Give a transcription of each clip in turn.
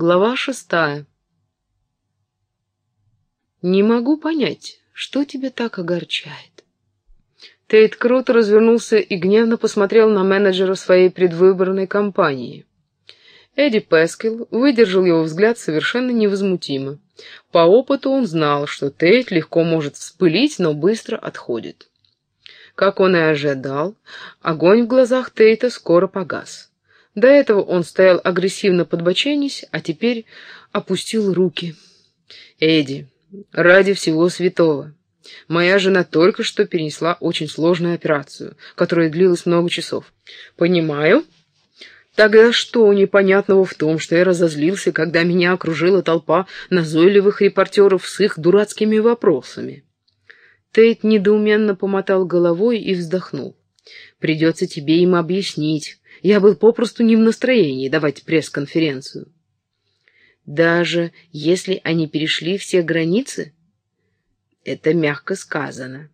Глава шестая. «Не могу понять, что тебя так огорчает?» Тейт круто развернулся и гневно посмотрел на менеджера своей предвыборной кампании. Эдди Пескил выдержал его взгляд совершенно невозмутимо. По опыту он знал, что Тейт легко может вспылить, но быстро отходит. Как он и ожидал, огонь в глазах Тейта скоро погас. До этого он стоял агрессивно подбоченясь, а теперь опустил руки. «Эдди, ради всего святого. Моя жена только что перенесла очень сложную операцию, которая длилась много часов. Понимаю?» Тогда что непонятного в том, что я разозлился, когда меня окружила толпа назойливых репортеров с их дурацкими вопросами? Тейт недоуменно помотал головой и вздохнул. «Придется тебе им объяснить. Я был попросту не в настроении давать пресс-конференцию». «Даже если они перешли все границы?» «Это мягко сказано».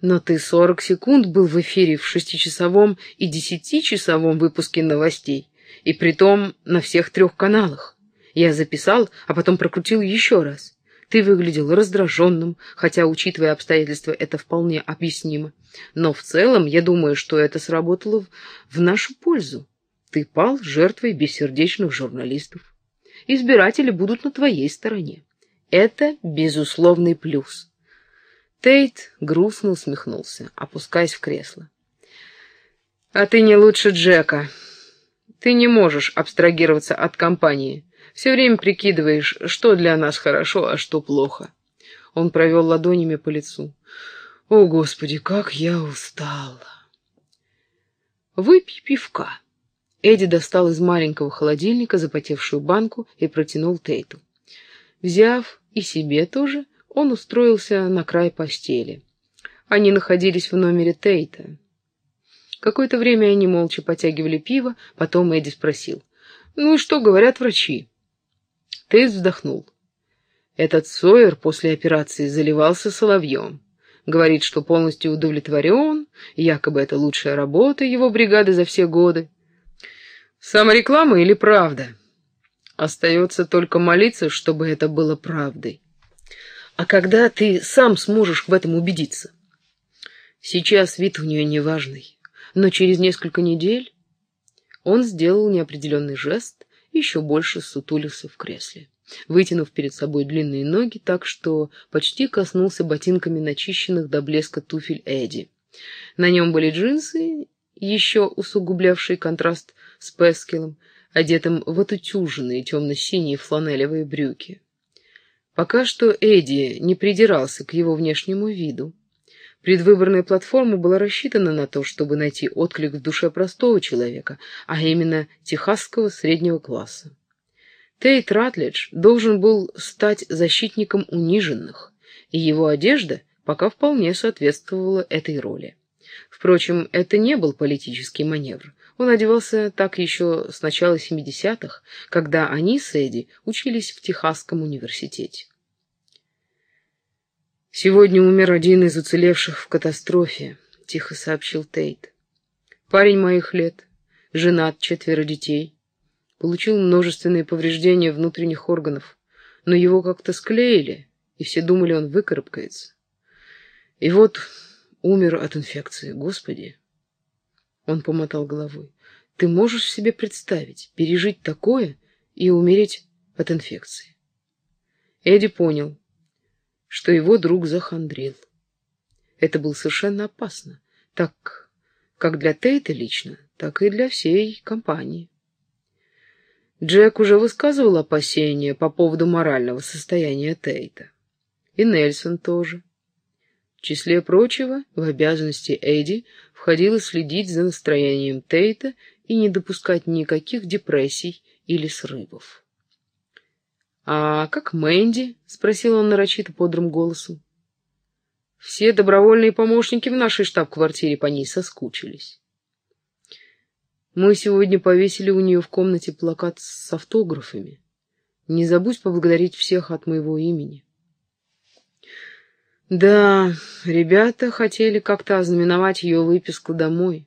«Но ты сорок секунд был в эфире в шестичасовом и десятичасовом выпуске новостей, и притом на всех трех каналах. Я записал, а потом прокрутил еще раз. Ты выглядел раздраженным, хотя, учитывая обстоятельства, это вполне объяснимо. Но в целом, я думаю, что это сработало в нашу пользу. Ты пал жертвой бессердечных журналистов. Избиратели будут на твоей стороне. Это безусловный плюс. Тейт грустно усмехнулся, опускаясь в кресло. «А ты не лучше Джека. Ты не можешь абстрагироваться от компании. Все время прикидываешь, что для нас хорошо, а что плохо. Он провел ладонями по лицу. О, Господи, как я устал. Выпей пивка. Эдди достал из маленького холодильника запотевшую банку и протянул Тейту. Взяв и себе тоже, он устроился на край постели. Они находились в номере Тейта. Какое-то время они молча потягивали пиво, потом Эдди спросил. «Ну и что говорят врачи?» Тейс вздохнул. Этот Сойер после операции заливался соловьем. Говорит, что полностью удовлетворен, якобы это лучшая работа его бригады за все годы. Самореклама или правда? Остается только молиться, чтобы это было правдой. А когда ты сам сможешь в этом убедиться? Сейчас вид у нее неважный, но через несколько недель он сделал неопределенный жест, еще больше сутулился в кресле, вытянув перед собой длинные ноги так, что почти коснулся ботинками начищенных до блеска туфель Эдди. На нем были джинсы, еще усугублявшие контраст с Пескелом, одетым в отутюженные темно-синие фланелевые брюки. Пока что Эдди не придирался к его внешнему виду. Предвыборная платформа была рассчитана на то, чтобы найти отклик в душе простого человека, а именно техасского среднего класса. Тейт Ратлидж должен был стать защитником униженных, и его одежда пока вполне соответствовала этой роли. Впрочем, это не был политический маневр. Он одевался так еще с начала 70-х, когда они с Эдди учились в Техасском университете. «Сегодня умер один из уцелевших в катастрофе», — тихо сообщил Тейт. «Парень моих лет, женат, четверо детей, получил множественные повреждения внутренних органов, но его как-то склеили, и все думали, он выкарабкается. И вот умер от инфекции, Господи!» Он помотал головой. «Ты можешь себе представить, пережить такое и умереть от инфекции?» Эдди понял, что его друг захандрил. Это было совершенно опасно, так как для Тейта лично, так и для всей компании. Джек уже высказывал опасения по поводу морального состояния Тейта. И Нельсон тоже. В числе прочего, в обязанности Эдди входило следить за настроением Тейта и не допускать никаких депрессий или срывов. «А как Мэнди?» — спросил он нарочито бодрым голосом. Все добровольные помощники в нашей штаб-квартире по ней соскучились. Мы сегодня повесили у нее в комнате плакат с автографами. Не забудь поблагодарить всех от моего имени. Да, ребята хотели как-то ознаменовать ее выписку домой.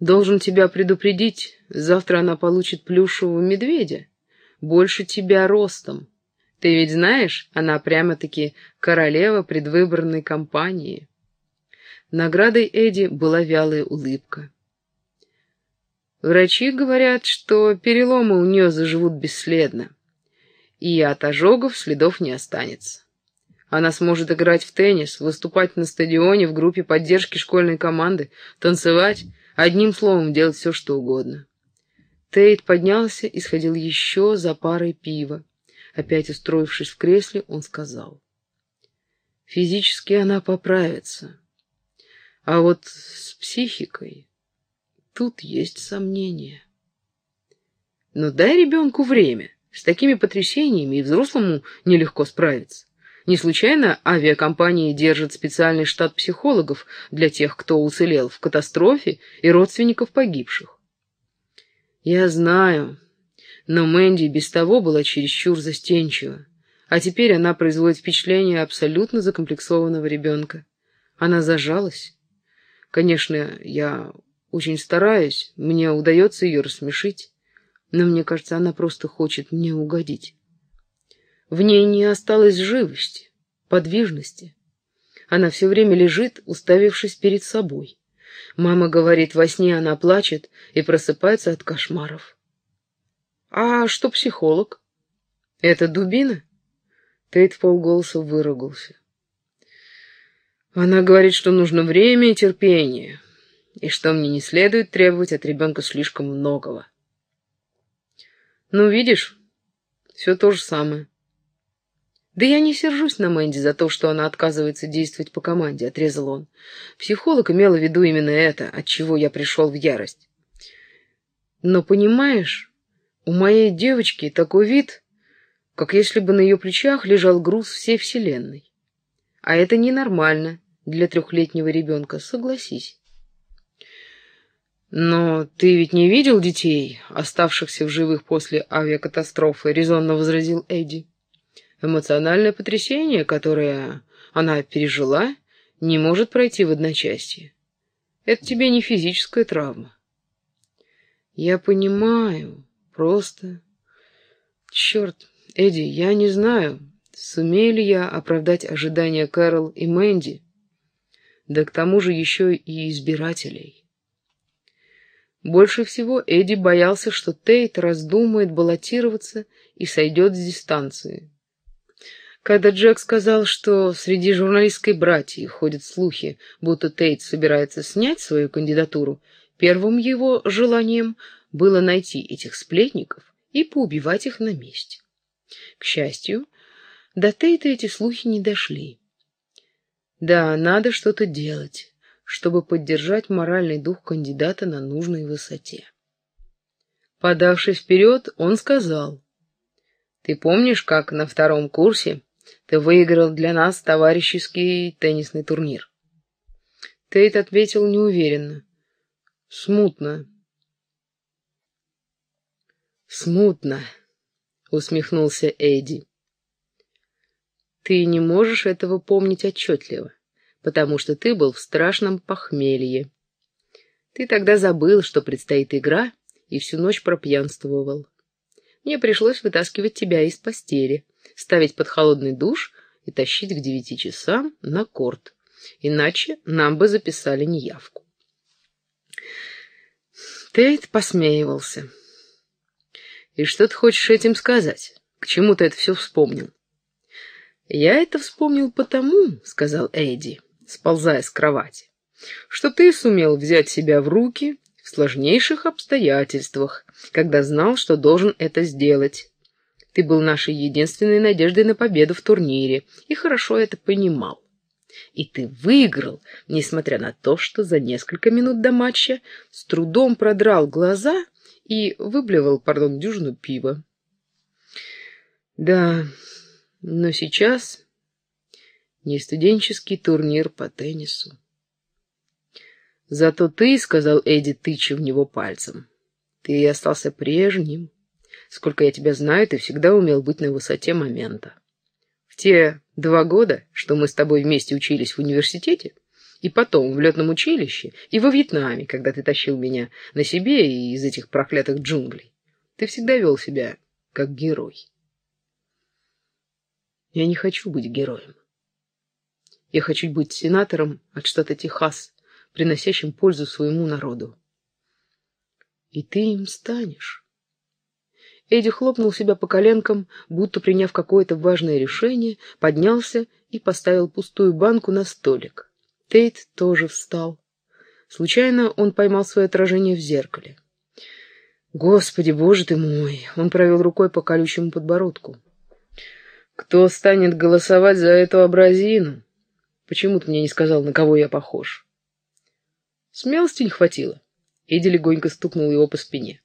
Должен тебя предупредить, завтра она получит плюшевого медведя больше тебя ростом. Ты ведь знаешь, она прямо-таки королева предвыборной кампании. Наградой Эдди была вялая улыбка. Врачи говорят, что переломы у нее заживут бесследно, и от ожогов следов не останется. Она сможет играть в теннис, выступать на стадионе в группе поддержки школьной команды, танцевать, одним словом делать все, что угодно. Тейт поднялся и сходил еще за парой пива. Опять устроившись в кресле, он сказал. Физически она поправится. А вот с психикой тут есть сомнения. Но дай ребенку время. С такими потрясениями и взрослому нелегко справиться. Не случайно авиакомпании держат специальный штат психологов для тех, кто уцелел в катастрофе и родственников погибших. Я знаю, но Мэнди без того была чересчур застенчива, а теперь она производит впечатление абсолютно закомплексованного ребенка. Она зажалась. Конечно, я очень стараюсь, мне удается ее рассмешить, но мне кажется, она просто хочет мне угодить. В ней не осталось живости, подвижности. Она все время лежит, уставившись перед собой. Мама говорит, во сне она плачет и просыпается от кошмаров. А что психолог? Это дубина? Тейт полголоса выругался. Она говорит, что нужно время и терпение, и что мне не следует требовать от ребенка слишком многого. Ну, видишь, все то же самое. «Да я не сержусь на Мэнди за то, что она отказывается действовать по команде», — отрезал он. Психолог имела в виду именно это, от чего я пришел в ярость. «Но понимаешь, у моей девочки такой вид, как если бы на ее плечах лежал груз всей вселенной. А это ненормально для трехлетнего ребенка, согласись». «Но ты ведь не видел детей, оставшихся в живых после авиакатастрофы?» — резонно возразил Эдди. Эмоциональное потрясение, которое она пережила, не может пройти в одночасье. Это тебе не физическая травма. Я понимаю, просто... Черт, Эдди, я не знаю, сумею ли я оправдать ожидания Кэрол и Мэнди, да к тому же еще и избирателей. Больше всего Эдди боялся, что Тейт раздумает баллотироваться и сойдет с дистанции. Когда Джек сказал, что среди журналистской братьи ходят слухи, будто Тейт собирается снять свою кандидатуру, первым его желанием было найти этих сплетников и поубивать их на месте. К счастью, до Тейта эти слухи не дошли. Да, надо что-то делать, чтобы поддержать моральный дух кандидата на нужной высоте. Подавшись вперед, он сказал, «Ты помнишь, как на втором курсе ты выиграл для нас товарищеский теннисный турнир. Тейт ответил неуверенно. Смутно. Смутно, усмехнулся Эдди. Ты не можешь этого помнить отчетливо, потому что ты был в страшном похмелье. Ты тогда забыл, что предстоит игра, и всю ночь пропьянствовал. Мне пришлось вытаскивать тебя из постели ставить под холодный душ и тащить к девяти часам на корт. Иначе нам бы записали неявку. Тейт посмеивался. «И что ты хочешь этим сказать? К чему ты это все вспомнил?» «Я это вспомнил потому, — сказал Эдди, сползая с кровати, — что ты сумел взять себя в руки в сложнейших обстоятельствах, когда знал, что должен это сделать, ты был нашей единственной надеждой на победу в турнире и хорошо это понимал. И ты выиграл, несмотря на то, что за несколько минут до матча с трудом продрал глаза и выблевал, пардон, дюжину пива. Да, но сейчас не студенческий турнир по теннису. Зато ты, — сказал Эдди, тыча в него пальцем, — ты остался прежним. Сколько я тебя знаю, ты всегда умел быть на высоте момента. В те два года, что мы с тобой вместе учились в университете, и потом в летном училище, и во Вьетнаме, когда ты тащил меня на себе из этих проклятых джунглей, ты всегда вел себя как герой. Я не хочу быть героем. Я хочу быть сенатором от штата Техас, приносящим пользу своему народу. И ты им станешь. Эдди хлопнул себя по коленкам, будто приняв какое-то важное решение, поднялся и поставил пустую банку на столик. Тейт тоже встал. Случайно он поймал свое отражение в зеркале. «Господи, боже ты мой!» — он провел рукой по колючему подбородку. «Кто станет голосовать за эту образину? Почему ты мне не сказал, на кого я похож?» Смелости не хватило. Эдди легонько стукнул его по спине.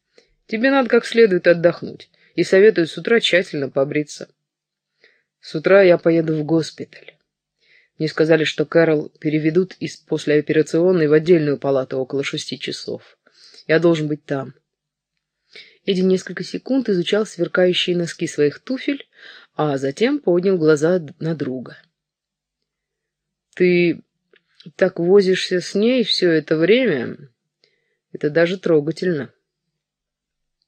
«Тебе надо как следует отдохнуть, и советую с утра тщательно побриться». «С утра я поеду в госпиталь. Мне сказали, что Кэрол переведут из послеоперационной в отдельную палату около шести часов. Я должен быть там». Эдди несколько секунд изучал сверкающие носки своих туфель, а затем поднял глаза на друга. «Ты так возишься с ней все это время? Это даже трогательно».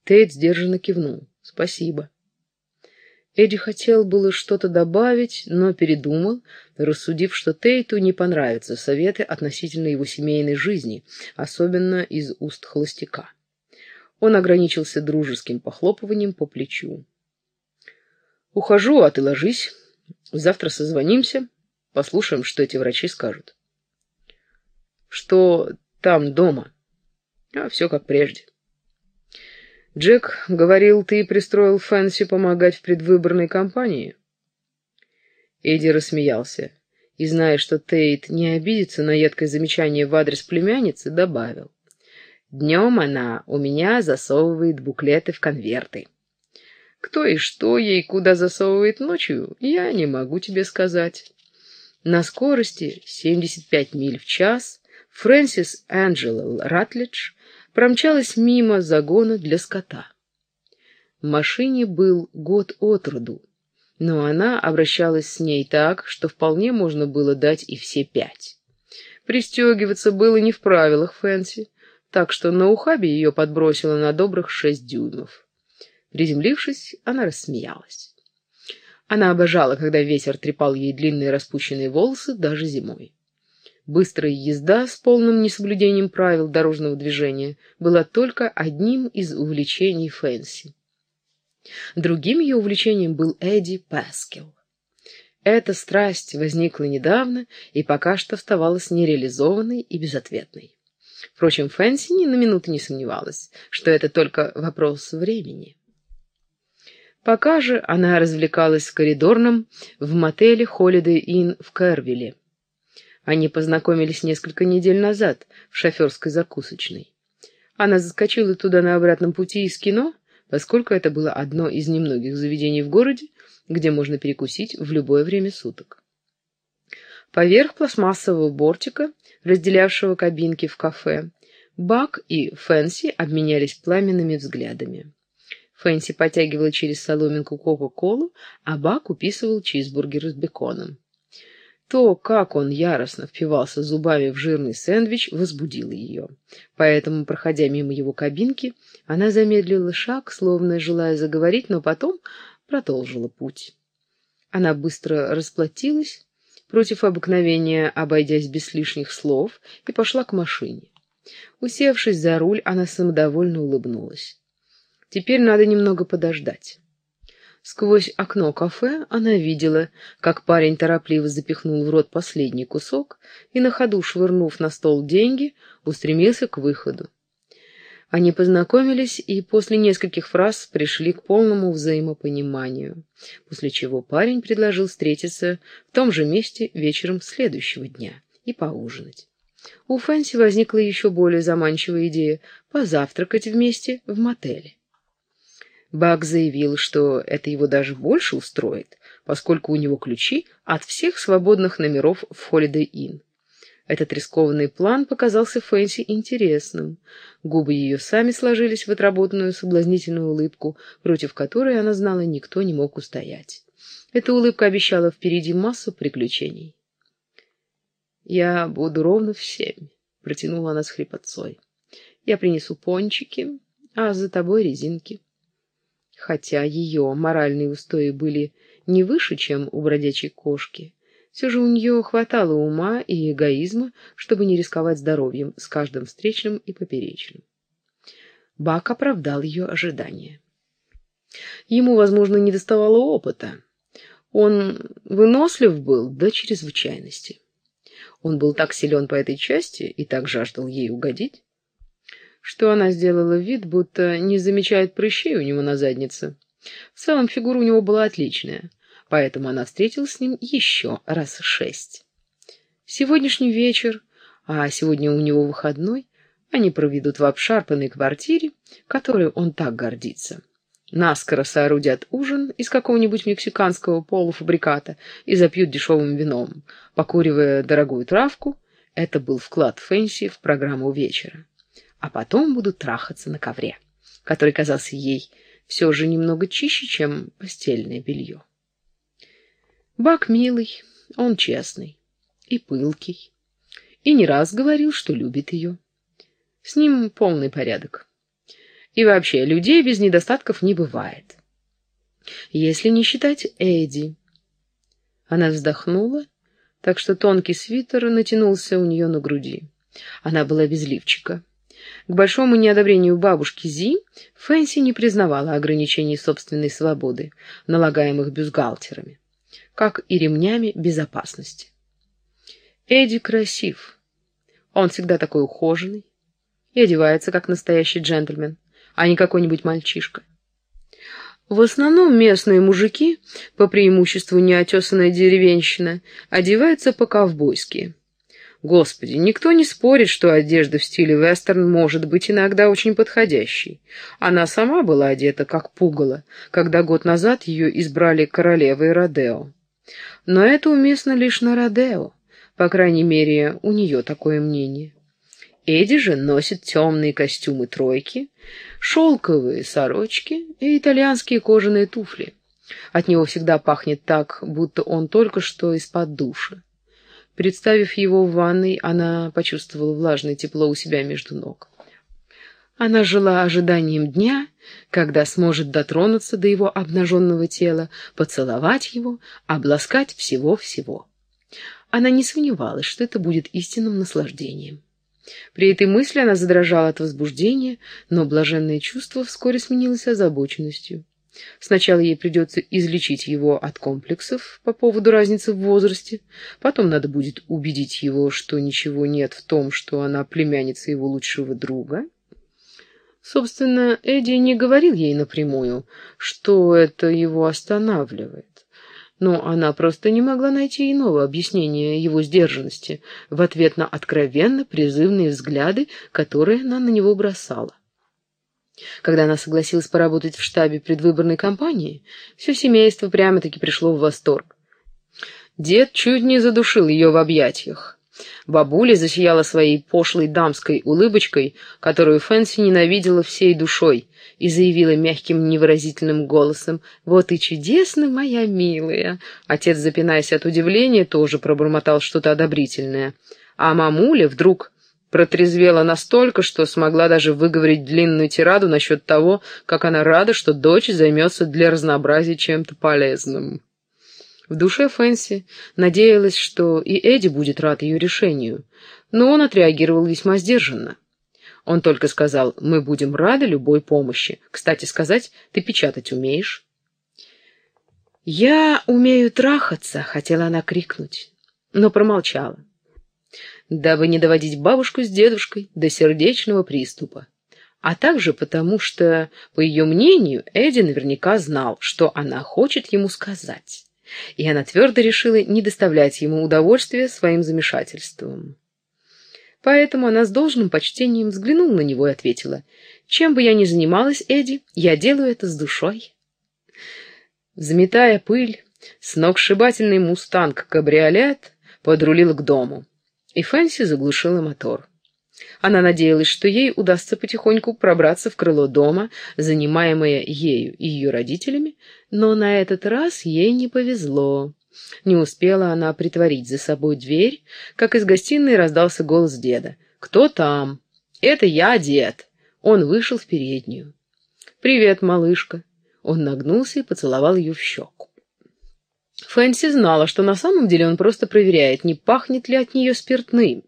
Тейт сдержанно кивнул. «Спасибо». Эдди хотел было что-то добавить, но передумал, рассудив, что Тейту не понравятся советы относительно его семейной жизни, особенно из уст холостяка. Он ограничился дружеским похлопыванием по плечу. «Ухожу, а ты ложись. Завтра созвонимся, послушаем, что эти врачи скажут». «Что там дома?» «А все как прежде». «Джек говорил, ты пристроил Фэнси помогать в предвыборной кампании?» Эдди рассмеялся и, зная, что Тейт не обидится на едкое замечание в адрес племянницы, добавил. Днем она у меня засовывает буклеты в конверты. Кто и что ей куда засовывает ночью, я не могу тебе сказать. На скорости 75 миль в час Фрэнсис Энджела Ратлидж промчалась мимо загона для скота. Машине был год от роду, но она обращалась с ней так, что вполне можно было дать и все пять. Пристегиваться было не в правилах Фэнси, так что на ухабе ее подбросило на добрых шесть дюймов. Приземлившись, она рассмеялась. Она обожала, когда ветер трепал ей длинные распущенные волосы даже зимой. Быстрая езда с полным несоблюдением правил дорожного движения была только одним из увлечений Фэнси. Другим ее увлечением был Эдди Паскел. Эта страсть возникла недавно и пока что оставалась нереализованной и безответной. Впрочем, Фэнси ни на минуту не сомневалась, что это только вопрос времени. Пока же она развлекалась в коридорном в мотеле Holiday Inn в Кервилле. Они познакомились несколько недель назад в шоферской закусочной. Она заскочила туда на обратном пути из кино, поскольку это было одно из немногих заведений в городе, где можно перекусить в любое время суток. Поверх пластмассового бортика разделявшего кабинки в кафе, Бак и Фэнси обменялись пламенными взглядами. Фэнси потягивала через соломинку Кока-Колу, а Бак уписывал чизбургер с беконом. То, как он яростно впивался зубами в жирный сэндвич, возбудило ее. Поэтому, проходя мимо его кабинки, она замедлила шаг, словно желая заговорить, но потом продолжила путь. Она быстро расплатилась, против обыкновения обойдясь без лишних слов, и пошла к машине. Усевшись за руль, она самодовольно улыбнулась. Теперь надо немного подождать. Сквозь окно кафе она видела, как парень торопливо запихнул в рот последний кусок и, на ходу швырнув на стол деньги, устремился к выходу. Они познакомились и после нескольких фраз пришли к полному взаимопониманию, после чего парень предложил встретиться в том же месте вечером следующего дня и поужинать. У Фэнси возникла еще более заманчивая идея позавтракать вместе в мотеле. Бак заявил, что это его даже больше устроит, поскольку у него ключи от всех свободных номеров в Holiday Inn. Этот рискованный план показался Фэнси интересным. Губы ее сами сложились в отработанную соблазнительную улыбку, против которой, она знала, никто не мог устоять. Эта улыбка обещала впереди массу приключений. «Я буду ровно в семь», — протянула она с хрипотцой. «Я принесу пончики, а за тобой резинки». Хотя ее моральные устои были не выше, чем у бродячей кошки, все же у нее хватало ума и эгоизма, чтобы не рисковать здоровьем с каждым встречным и поперечным. Бак оправдал ее ожидания. Ему, возможно, не доставало опыта. Он вынослив был до чрезвычайности. Он был так силен по этой части и так жаждал ей угодить, что она сделала вид, будто не замечает прыщей у него на заднице. В целом фигура у него была отличная, поэтому она встретилась с ним еще раз шесть. Сегодняшний вечер, а сегодня у него выходной, они проведут в обшарпанной квартире, которой он так гордится. Наскоро соорудят ужин из какого-нибудь мексиканского полуфабриката и запьют дешевым вином, покуривая дорогую травку. Это был вклад Фэнси в программу вечера. А потом будут трахаться на ковре, который казался ей все же немного чище, чем постельное белье. Бак милый, он честный и пылкий, и не раз говорил, что любит ее. С ним полный порядок. И вообще, людей без недостатков не бывает. Если не считать Эдди. Она вздохнула, так что тонкий свитер натянулся у нее на груди. Она была без лифчика. К большому неодобрению бабушки Зи, Фэнси не признавала ограничений собственной свободы, налагаемых бюстгальтерами, как и ремнями безопасности. Эдди красив. Он всегда такой ухоженный и одевается, как настоящий джентльмен а не какой-нибудь мальчишка. В основном местные мужики, по преимуществу неотесанная деревенщина, одеваются по-ковбойски. Господи, никто не спорит, что одежда в стиле вестерн может быть иногда очень подходящей. Она сама была одета как пугало, когда год назад ее избрали королевой Родео. Но это уместно лишь на Родео, по крайней мере, у нее такое мнение. Эдди же носит темные костюмы тройки, шелковые сорочки и итальянские кожаные туфли. От него всегда пахнет так, будто он только что из-под душа. Представив его в ванной, она почувствовала влажное тепло у себя между ног. Она жила ожиданием дня, когда сможет дотронуться до его обнаженного тела, поцеловать его, обласкать всего-всего. Она не сомневалась, что это будет истинным наслаждением. При этой мысли она задрожала от возбуждения, но блаженное чувство вскоре сменилось озабоченностью. Сначала ей придется излечить его от комплексов по поводу разницы в возрасте, потом надо будет убедить его, что ничего нет в том, что она племянница его лучшего друга. Собственно, Эдди не говорил ей напрямую, что это его останавливает но она просто не могла найти иного объяснения его сдержанности в ответ на откровенно призывные взгляды, которые она на него бросала. Когда она согласилась поработать в штабе предвыборной кампании, все семейство прямо-таки пришло в восторг. Дед чуть не задушил ее в объятиях. Бабуля засияла своей пошлой дамской улыбочкой, которую Фэнси ненавидела всей душой, и заявила мягким невыразительным голосом «Вот и чудесно, моя милая!» Отец, запинаясь от удивления, тоже пробормотал что-то одобрительное. А мамуля вдруг протрезвела настолько, что смогла даже выговорить длинную тираду насчет того, как она рада, что дочь займется для разнообразия чем-то полезным. В душе Фэнси надеялась, что и Эдди будет рад ее решению, но он отреагировал весьма сдержанно. Он только сказал, мы будем рады любой помощи. Кстати сказать, ты печатать умеешь? «Я умею трахаться», — хотела она крикнуть, но промолчала, дабы не доводить бабушку с дедушкой до сердечного приступа, а также потому, что, по ее мнению, Эдди наверняка знал, что она хочет ему сказать и она твердо решила не доставлять ему удовольствия своим замешательством. Поэтому она с должным почтением взглянула на него и ответила, «Чем бы я ни занималась, Эдди, я делаю это с душой». Взметая пыль, сногсшибательный мустанг-кабриолет подрулил к дому, и Фэнси заглушила мотор. Она надеялась, что ей удастся потихоньку пробраться в крыло дома, занимаемое ею и ее родителями, но на этот раз ей не повезло. Не успела она притворить за собой дверь, как из гостиной раздался голос деда. «Кто там?» «Это я, дед!» Он вышел в переднюю. «Привет, малышка!» Он нагнулся и поцеловал ее в щеку. Фэнси знала, что на самом деле он просто проверяет, не пахнет ли от нее спиртным.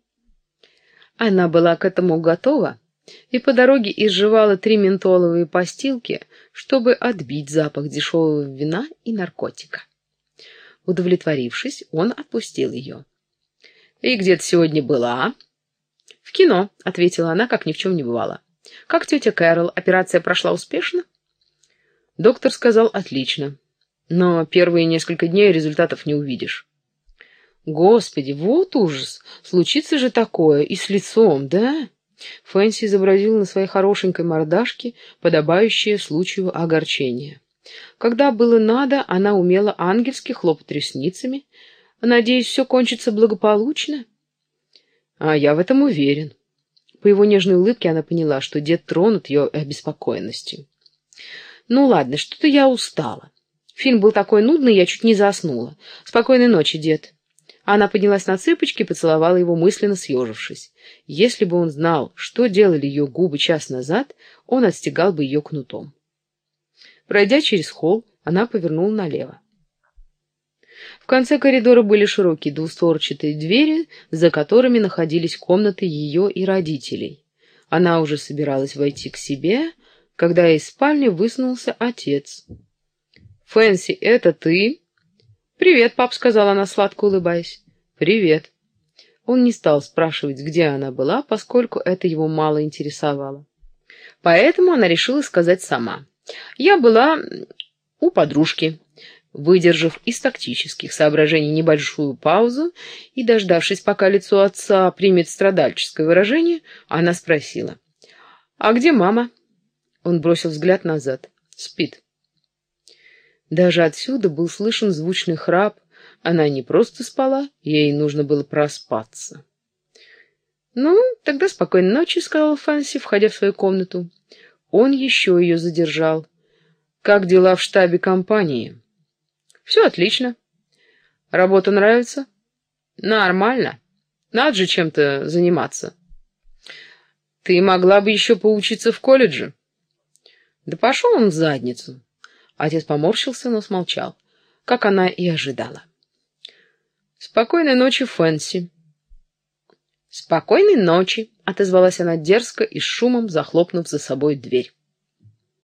Она была к этому готова и по дороге изживала три ментоловые постилки, чтобы отбить запах дешевого вина и наркотика. Удовлетворившись, он отпустил ее. «И где ты сегодня была?» «В кино», — ответила она, как ни в чем не бывало. «Как тетя Кэрол, операция прошла успешно?» Доктор сказал «отлично». Но первые несколько дней результатов не увидишь. Господи, вот ужас! Случится же такое и с лицом, да? Фэнси изобразил на своей хорошенькой мордашке подобающее случаю огорчение. Когда было надо, она умела ангельски хлопать ресницами. Надеюсь, все кончится благополучно? А я в этом уверен. По его нежной улыбке она поняла, что дед тронут ее обеспокоенностью. Ну ладно, что-то я устала. Фильм был такой нудный, я чуть не заснула. Спокойной ночи, дед. Она поднялась на цыпочки и поцеловала его, мысленно съежившись. Если бы он знал, что делали ее губы час назад, он отстегал бы ее кнутом. Пройдя через холл, она повернула налево. В конце коридора были широкие двустворчатые двери, за которыми находились комнаты ее и родителей. Она уже собиралась войти к себе, когда из спальни высунулся отец. «Фэнси, это ты?» «Привет, пап», — сказала она, сладко улыбаясь. «Привет». Он не стал спрашивать, где она была, поскольку это его мало интересовало. Поэтому она решила сказать сама. Я была у подружки. Выдержав из тактических соображений небольшую паузу и дождавшись, пока лицо отца примет страдальческое выражение, она спросила. «А где мама?» Он бросил взгляд назад. «Спит». Даже отсюда был слышен звучный храп. Она не просто спала, ей нужно было проспаться. «Ну, тогда спокойной ночи», — сказала Фанси, входя в свою комнату. Он еще ее задержал. «Как дела в штабе компании?» «Все отлично. Работа нравится?» «Нормально. Надо же чем-то заниматься». «Ты могла бы еще поучиться в колледже?» «Да пошел он в задницу». Отец поморщился, но смолчал, как она и ожидала. «Спокойной ночи, Фэнси». «Спокойной ночи», — отозвалась она дерзко и шумом захлопнув за собой дверь.